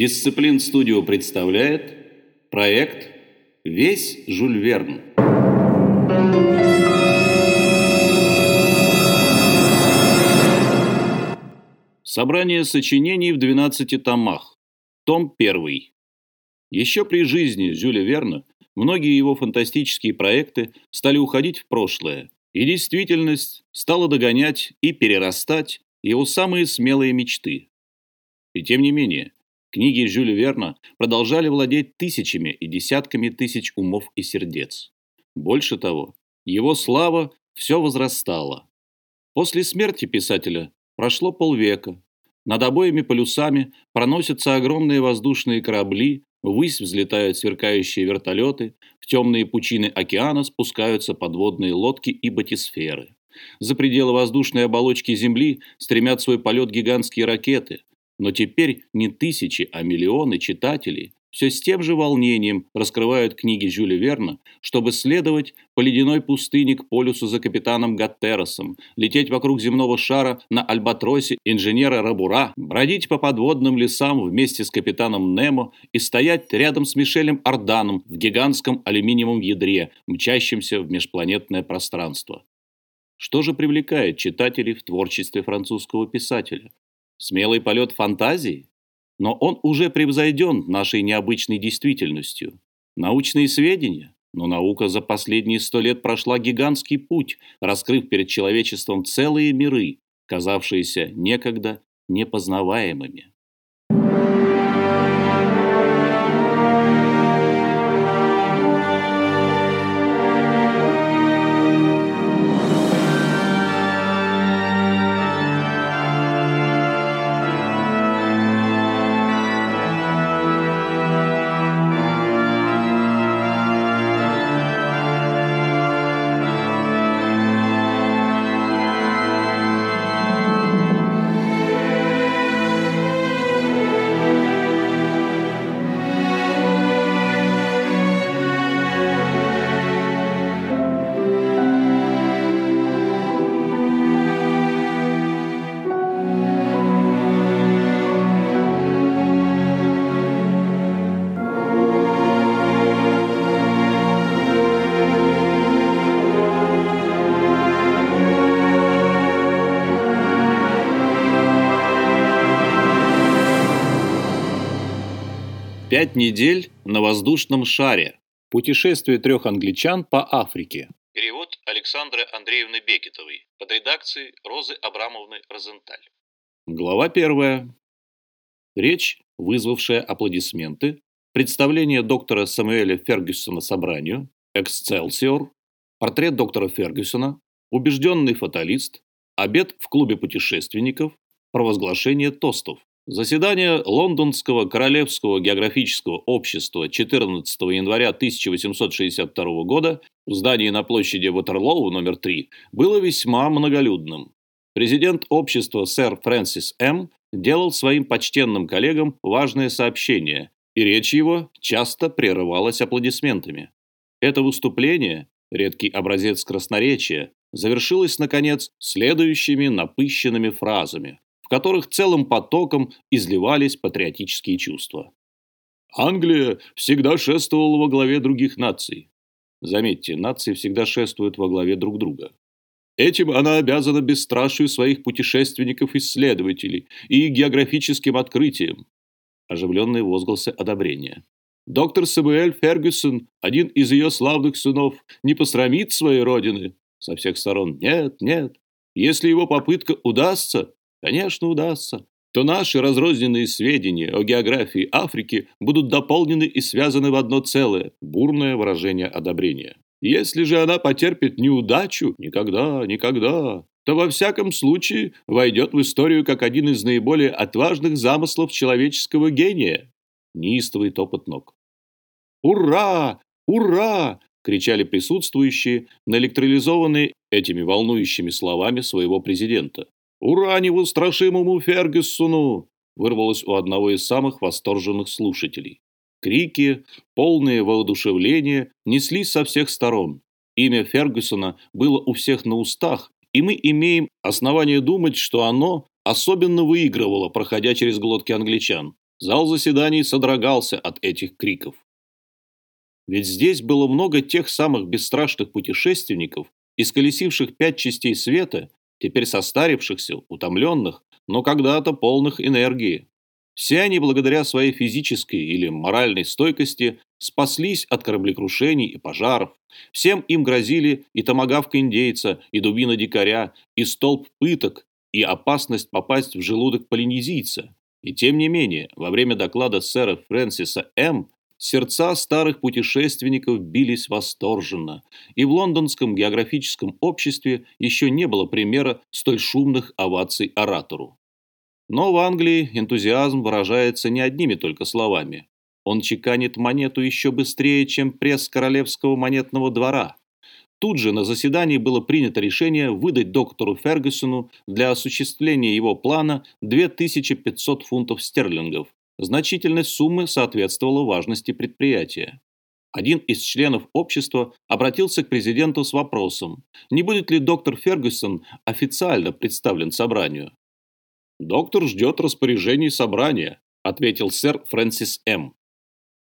Дисциплин Студио представляет проект «Весь Жюль Верн». Собрание сочинений в 12 томах. Том 1. Еще при жизни Жюля Верна многие его фантастические проекты стали уходить в прошлое, и действительность стала догонять и перерастать его самые смелые мечты. И тем не менее, книги Жюля Верна продолжали владеть тысячами и десятками тысяч умов и сердец. Больше того, его слава все возрастала. После смерти писателя прошло полвека. Над обоими полюсами проносятся огромные воздушные корабли, ввысь взлетают сверкающие вертолеты, в темные пучины океана спускаются подводные лодки и батисферы. За пределы воздушной оболочки Земли стремят свой полет гигантские ракеты, но теперь не тысячи, а миллионы читателей все с тем же волнением раскрывают книги Жюля Верна, чтобы следовать по ледяной пустыне к полюсу за капитаном Гаттеросом, лететь вокруг земного шара на альбатросе инженера Рабура, бродить по подводным лесам вместе с капитаном Немо и стоять рядом с Мишелем Арданом в гигантском алюминиевом ядре, мчащемся в межпланетное пространство. Что же привлекает читателей в творчестве французского писателя? Смелый полет фантазии? Но он уже превзойден нашей необычной действительностью. Научные сведения? Но наука за последние сто лет прошла гигантский путь, раскрыв перед человечеством целые миры, казавшиеся некогда непознаваемыми. Пять недель на воздушном шаре. Путешествие трех англичан по Африке. Перевод Александры Андреевны Бекетовой под редакцией Розы Абрамовны Розенталь. Глава первая. Речь, вызвавшая аплодисменты, представление доктора Самуэля Фергюсона собранию, «Эксцелсиор», портрет доктора Фергюсона, убежденный фаталист, обед в клубе путешественников, провозглашение тостов. Заседание Лондонского Королевского географического общества 14 января 1862 года в здании на площади Ватерлоу номер 3 было весьма многолюдным. Президент общества сэр Фрэнсис М. делал своим почтенным коллегам важное сообщение, и речь его часто прерывалась аплодисментами. Это выступление, редкий образец красноречия, завершилось, наконец, следующими напыщенными фразами которых целым потоком изливались патриотические чувства. Англия всегда шествовала во главе других наций. Заметьте, нации всегда шествуют во главе друг друга. Этим она обязана бесстрашию своих путешественников-исследователей и географическим открытиям. Оживленные возгласы одобрения. Доктор Самуэль Фергюсон, один из ее славных сынов, не посрамит своей родины. Со всех сторон нет, нет. Если его попытка удастся, Конечно, удастся. То наши разрозненные сведения о географии Африки будут дополнены и связаны в одно целое – бурное выражение одобрения. Если же она потерпит неудачу, никогда, никогда, то во всяком случае войдет в историю как один из наиболее отважных замыслов человеческого гения. Неистовый топот ног. «Ура! Ура!» – кричали присутствующие, наэлектролизованные этими волнующими словами своего президента. «Ура невустрашимому Фергюсону!» вырвалось у одного из самых восторженных слушателей. Крики, полные воодушевления, неслись со всех сторон. Имя Фергюсона было у всех на устах, и мы имеем основание думать, что оно особенно выигрывало, проходя через глотки англичан. Зал заседаний содрогался от этих криков. Ведь здесь было много тех самых бесстрашных путешественников, исколесивших пять частей света, теперь состарившихся, утомленных, но когда-то полных энергии. Все они, благодаря своей физической или моральной стойкости, спаслись от кораблекрушений и пожаров. Всем им грозили и томагавка индейца, и дубина дикаря, и столб пыток, и опасность попасть в желудок полинезийца. И тем не менее, во время доклада сэра Фрэнсиса М. сердца старых путешественников бились восторженно, и в лондонском географическом обществе еще не было примера столь шумных оваций оратору. Но в Англии энтузиазм выражается не одними только словами. Он чеканит монету еще быстрее, чем пресс королевского монетного двора – Тут же на заседании было принято решение выдать доктору Фергюсону для осуществления его плана 2500 фунтов стерлингов. Значительность суммы соответствовала важности предприятия. Один из членов общества обратился к президенту с вопросом, не будет ли доктор Фергюсон официально представлен собранию. «Доктор ждет распоряжений собрания», – ответил сэр Фрэнсис М.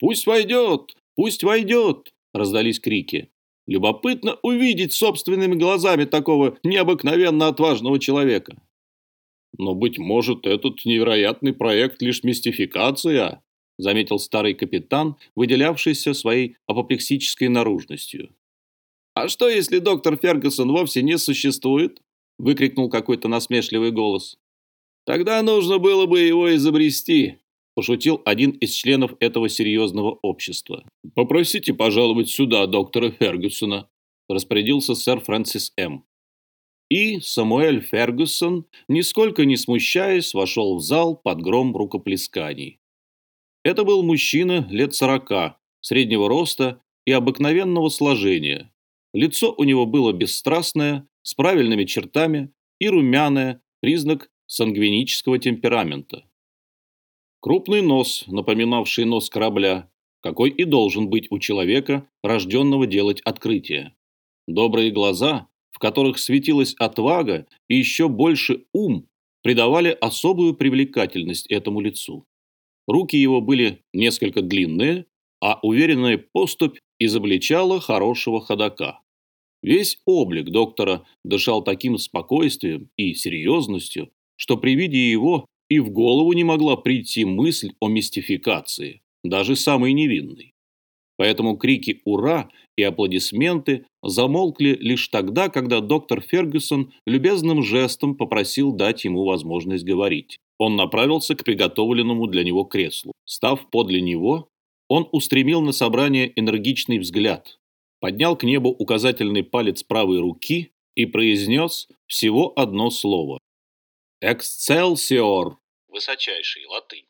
«Пусть войдет! Пусть войдет!» – раздались крики. Любопытно увидеть собственными глазами такого необыкновенно отважного человека. Но, быть может, этот невероятный проект лишь мистификация, заметил старый капитан, выделявшийся своей апоплексической наружностью. «А что, если доктор Фергюсон вовсе не существует?» – выкрикнул какой-то насмешливый голос. «Тогда нужно было бы его изобрести», – пошутил один из членов этого серьезного общества. «Попросите пожаловать сюда доктора Фергюсона», – распорядился сэр Фрэнсис М. И Самуэль Фергюсон, нисколько не смущаясь, вошел в зал под гром рукоплесканий. Это был мужчина лет сорока, среднего роста и обыкновенного сложения. Лицо у него было бесстрастное, с правильными чертами и румяное, признак сангвинического темперамента. Крупный нос, напоминавший нос корабля, какой и должен быть у человека, рожденного делать открытие. Добрые глаза, в которых светилась отвага и еще больше ум, придавали особую привлекательность этому лицу. Руки его были несколько длинные, а уверенная поступь изобличала хорошего ходока. Весь облик доктора дышал таким спокойствием и серьезностью, что при виде его и в голову не могла прийти мысль о мистификации, даже самой невинной. Поэтому крики «Ура!» и аплодисменты замолкли лишь тогда, когда доктор Фергюсон любезным жестом попросил дать ему возможность говорить. Он направился к приготовленному для него креслу. Став подле него, он устремил на собрание энергичный взгляд, поднял к небу указательный палец правой руки и произнес всего одно слово. «Эксцелсиор!» высочайший латынь.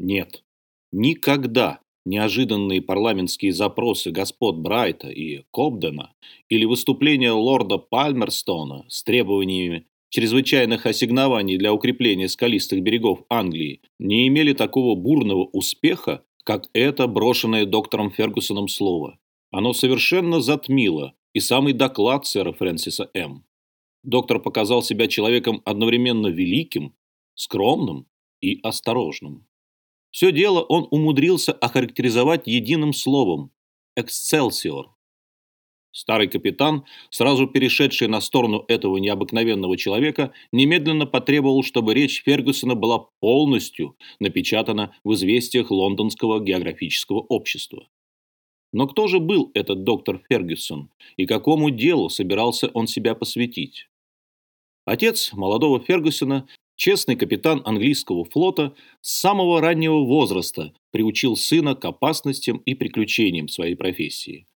Нет, никогда неожиданные парламентские запросы господ Брайта и Кобдена или выступления лорда Пальмерстона с требованиями чрезвычайных ассигнований для укрепления скалистых берегов Англии не имели такого бурного успеха, как это брошенное доктором Фергусоном слово. Оно совершенно затмило и самый доклад сэра Фрэнсиса М. Доктор показал себя человеком одновременно великим, скромным и осторожным. Все дело он умудрился охарактеризовать единым словом «эксцелсиор». Старый капитан, сразу перешедший на сторону этого необыкновенного человека, немедленно потребовал, чтобы речь Фергюсона была полностью напечатана в известиях Лондонского географического общества. Но кто же был этот доктор Фергюсон и какому делу собирался он себя посвятить? Отец молодого Фергюсона Честный капитан английского флота с самого раннего возраста приучил сына к опасностям и приключениям своей профессии.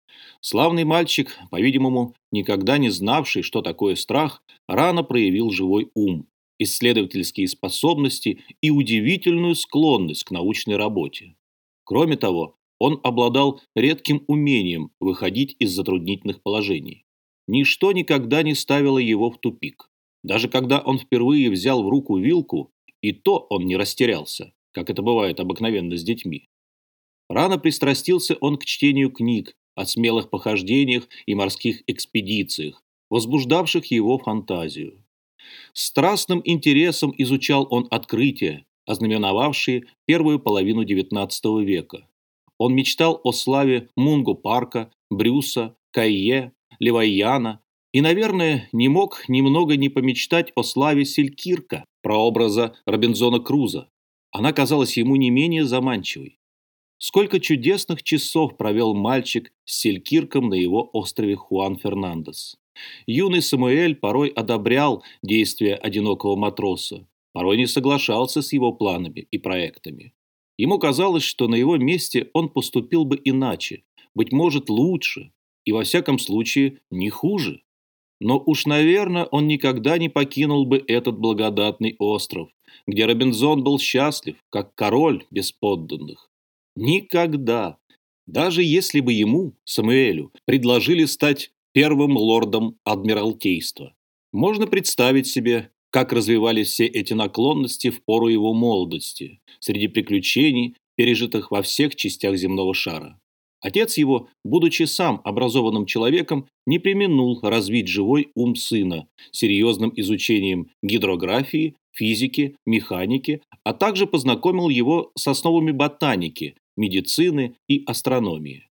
Славный мальчик, по-видимому, никогда не знавший, что такое страх, рано проявил живой ум, исследовательские способности и удивительную склонность к научной работе. Кроме того, он обладал редким умением выходить из затруднительных положений. Ничто никогда не ставило его в тупик. Даже когда он впервые взял в руку вилку, и то он не растерялся, как это бывает обыкновенно с детьми. Рано пристрастился он к чтению книг о смелых похождениях и морских экспедициях, возбуждавших его фантазию. Страстным интересом изучал он открытия, ознаменовавшие первую половину XIX века. Он мечтал о славе Мунго Парка, Брюса, Кайе, Левайяна и, наверное, не мог немного не помечтать о славе Селькирка, прообраза Робинзона Круза. Она казалась ему не менее заманчивой. Сколько чудесных часов провел мальчик с Селькирком на его острове Хуан Фернандес. Юный Самуэль порой одобрял действия одинокого матроса, порой не соглашался с его планами и проектами. Ему казалось, что на его месте он поступил бы иначе, быть может, лучше, и во всяком случае не хуже. Но уж, наверное, он никогда не покинул бы этот благодатный остров, где Робинзон был счастлив, как король без подданных. Никогда. Даже если бы ему, Самуэлю, предложили стать первым лордом Адмиралтейства. Можно представить себе, как развивались все эти наклонности в пору его молодости, среди приключений, пережитых во всех частях земного шара. Отец его, будучи сам образованным человеком, не применул развить живой ум сына серьезным изучением гидрографии, физики, механики, а также познакомил его с основами ботаники, медицины и астрономии.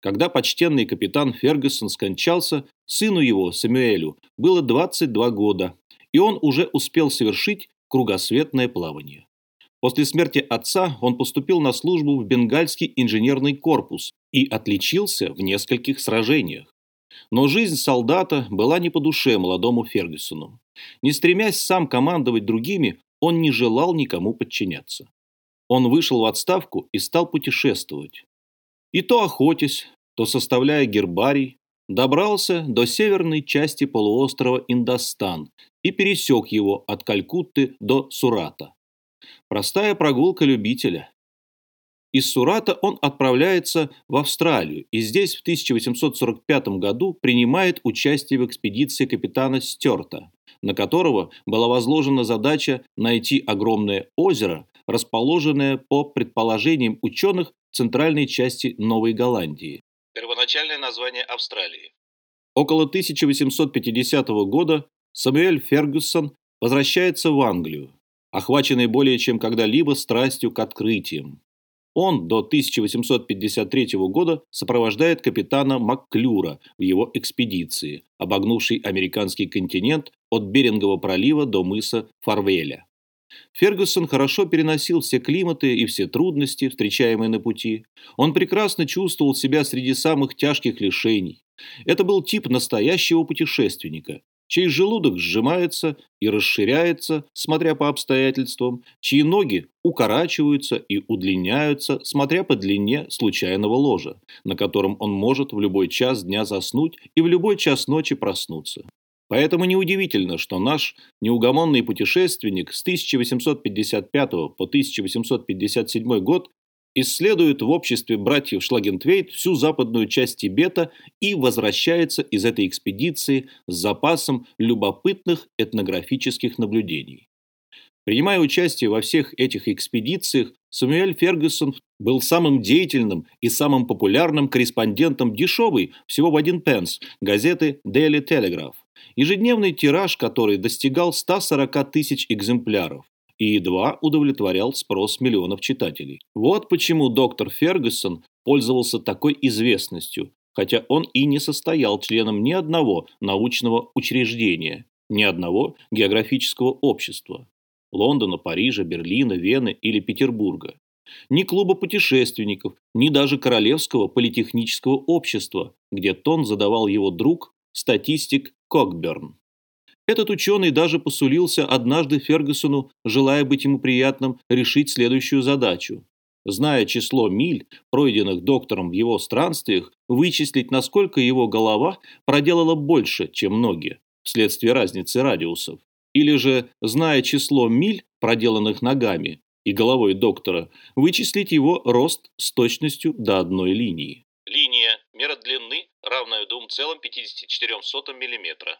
Когда почтенный капитан Фергюсон скончался, сыну его, Самуэлю, было 22 года, и он уже успел совершить кругосветное плавание. После смерти отца он поступил на службу в Бенгальский инженерный корпус и отличился в нескольких сражениях. Но жизнь солдата была не по душе молодому Фергюсону. Не стремясь сам командовать другими, он не желал никому подчиняться. Он вышел в отставку и стал путешествовать. И то охотясь, то составляя гербарий, добрался до северной части полуострова Индостан и пересек его от Калькутты до Сурата. Простая прогулка любителя. Из Сурата он отправляется в Австралию и здесь в 1845 году принимает участие в экспедиции капитана Стюарта, на которого была возложена задача найти огромное озеро, расположенное по предположениям ученых в центральной части Новой Голландии. Первоначальное название Австралии. Около 1850 года Самуэль Фергюсон возвращается в Англию, охваченный более чем когда-либо страстью к открытиям. Он до 1853 года сопровождает капитана Макклюра в его экспедиции, обогнувшей американский континент от Берингового пролива до мыса Фарвеля. Фергюсон хорошо переносил все климаты и все трудности, встречаемые на пути. Он прекрасно чувствовал себя среди самых тяжких лишений. Это был тип настоящего путешественника, чей желудок сжимается и расширяется, смотря по обстоятельствам, чьи ноги укорачиваются и удлиняются, смотря по длине случайного ложа, на котором он может в любой час дня заснуть и в любой час ночи проснуться. Поэтому неудивительно, что наш неугомонный путешественник с 1855 по 1857 год исследует в обществе братьев Шлагентвейт всю западную часть Тибета и возвращается из этой экспедиции с запасом любопытных этнографических наблюдений. Принимая участие во всех этих экспедициях, Самуэль Фергюсон был самым деятельным и самым популярным корреспондентом дешевой, всего в один пенс, газеты Daily Telegraph, ежедневный тираж который достигал 140 тысяч экземпляров и едва удовлетворял спрос миллионов читателей. Вот почему доктор Фергюсон пользовался такой известностью, хотя он и не состоял членом ни одного научного учреждения, ни одного географического общества – Лондона, Парижа, Берлина, Вены или Петербурга, ни клуба путешественников, ни даже Королевского политехнического общества, где тон задавал его друг, статистик Кокберн. Этот ученый даже посулился однажды Фергюсону, желая быть ему приятным, решить следующую задачу. Зная число миль, пройденных доктором в его странствиях, вычислить, насколько его голова проделала больше, чем ноги, вследствие разницы радиусов. Или же, зная число миль, проделанных ногами и головой доктора, вычислить его рост с точностью до одной линии. Линия. Мера длины, равная 2,54 мм.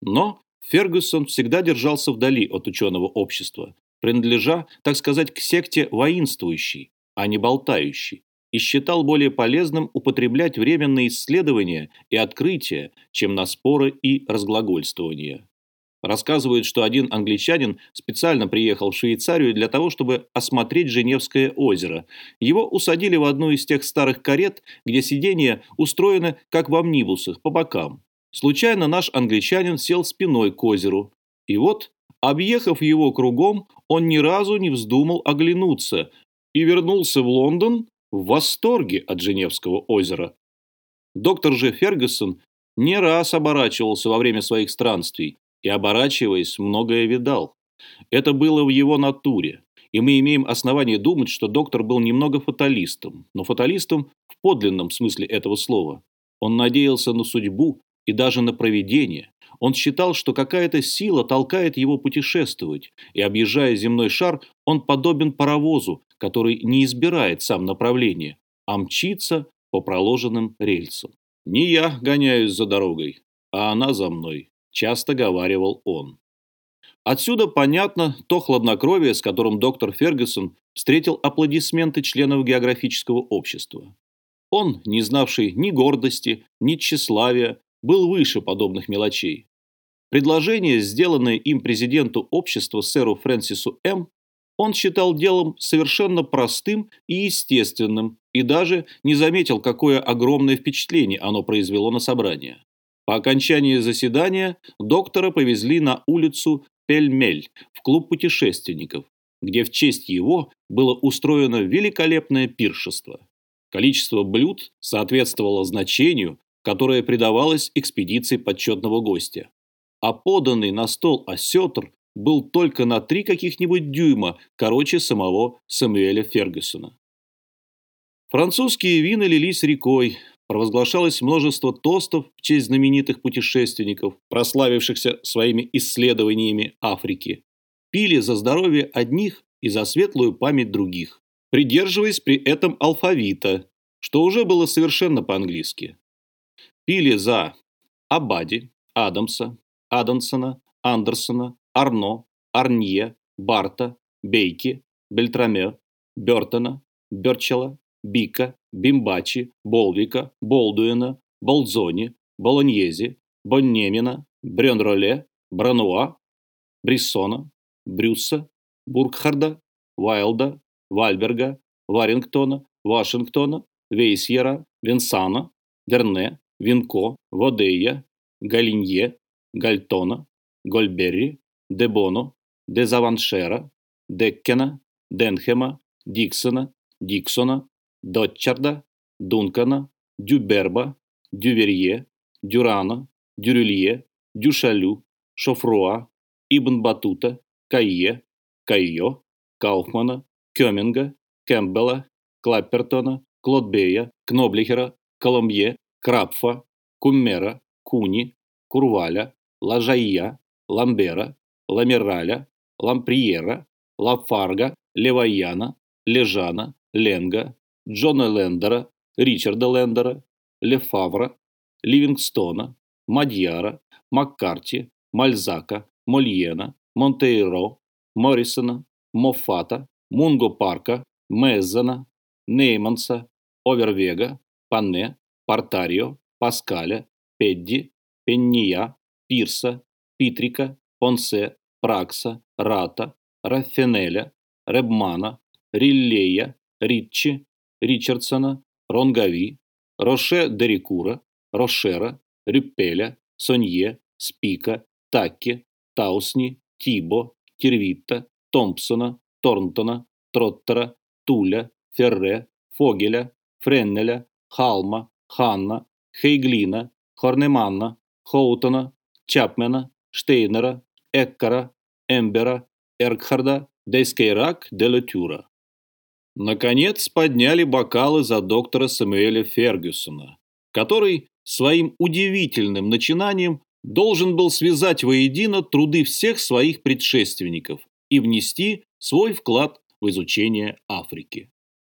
Но Фергюсон всегда держался вдали от ученого общества, принадлежа, так сказать, к секте воинствующей, а не болтающей, и считал более полезным употреблять время на исследования и открытия, чем на споры и разглагольствования. Рассказывают, что один англичанин специально приехал в Швейцарию для того, чтобы осмотреть Женевское озеро. Его усадили в одну из тех старых карет, где сиденья устроены, как в амнибусах, по бокам. Случайно наш англичанин сел спиной к озеру. И вот, объехав его кругом, он ни разу не вздумал оглянуться и вернулся в Лондон в восторге от Женевского озера. Доктор же Фергюсон не раз оборачивался во время своих странствий и, оборачиваясь, многое видал. Это было в его натуре, и мы имеем основание думать, что доктор был немного фаталистом, но фаталистом в подлинном смысле этого слова. Он надеялся на судьбу и даже на провидение. Он считал, что какая-то сила толкает его путешествовать, и, объезжая земной шар, он подобен паровозу, который не избирает сам направление, а мчится по проложенным рельсам. «Не я гоняюсь за дорогой, а она за мной», – часто говаривал он. Отсюда понятно то хладнокровие, с которым доктор Фергюсон встретил аплодисменты членов географического общества. Он, не знавший ни гордости, ни тщеславия, был выше подобных мелочей. Предложение, сделанное им президенту общества сэру Фрэнсису М., он считал делом совершенно простым и естественным, и даже не заметил, какое огромное впечатление оно произвело на собрание. По окончании заседания доктора повезли на улицу Пельмель в клуб путешественников, где в честь его было устроено великолепное пиршество. Количество блюд соответствовало значению, которое придавалось экспедиции почетного гостя. А поданный на стол осетр был только на три каких-нибудь дюйма короче самого Самуэля Фергюсона. Французские вина лились рекой, провозглашалось множество тостов в честь знаменитых путешественников, прославившихся своими исследованиями Африки. Пили за здоровье одних и за светлую память других, придерживаясь при этом алфавита, что уже было совершенно по-английски. Пили за Абади, Адамса, Адансона, Андерсона, Арно, Арнье, Барта, Бейки, Бельтраме, Бертона, Берчела, Бика, Бимбачи, Болвика, Болдуина, Болдзони, Болоньези, Боннемина, Бренроле, Брануа, Бриссона, Брюса, Бургхарда, Вайлда, Вальберга, Варингтона, Вашингтона, Вейсьера, Венсана, Верне, Винко, Водея, Галинье, Гальтона, Гольберри, Дебоно, Дезаваншера, Деккена, Денхема, Диксона, Диксона, Дотчарда, Дункана, Дюберба, Дюверье, Дюрана, Дюрюлье, Дюшалю, Шофруа, Ибн Батута, Кайе, Кайо, Кауфмана, Кёминга, Кэмпбелла, Клаппертона, Клодбея, Кноблихера, Коломье, Крапфа, Куммера, Куни, Курваля, Лажайя, Ламбера, Ламираля, Ламприера, Лафарга, Леваяна, Лежана, Ленга, Джона Лендера, Ричарда Лендера, Лефавра, Ливингстона, Мадьяра, Маккарти, Мальзака, Мольена, Монтейро, Моррисона, Моффата, Мунго Парка, Меззана, Нейманса, Овервега, Панне, Портарио, Паскаля, Педди, Пенния, Пирса, Питрика, Понсе, Пракса, Рата, Раффенеля, Ребмана, Риллея, Ритчи, Ричардсона, Ронгави, Роше Дерикура, Рошера, Рюппеля, Сонье, Спика, Такки, Таусни, Тибо, Тервитта, Томпсона, Торнтона, Троттера, Туля, Ферре, Фогеля, Френнеля, Халма, Ханна, Хейглина, Хорнеманна, Хоутона, Чапмена, Штейнера, Эккара, Эмбера, Эркхарда, Дейскейрак, Делетюра. Наконец подняли бокалы за доктора Самуэля Фергюсона, который своим удивительным начинанием должен был связать воедино труды всех своих предшественников и внести свой вклад в изучение Африки.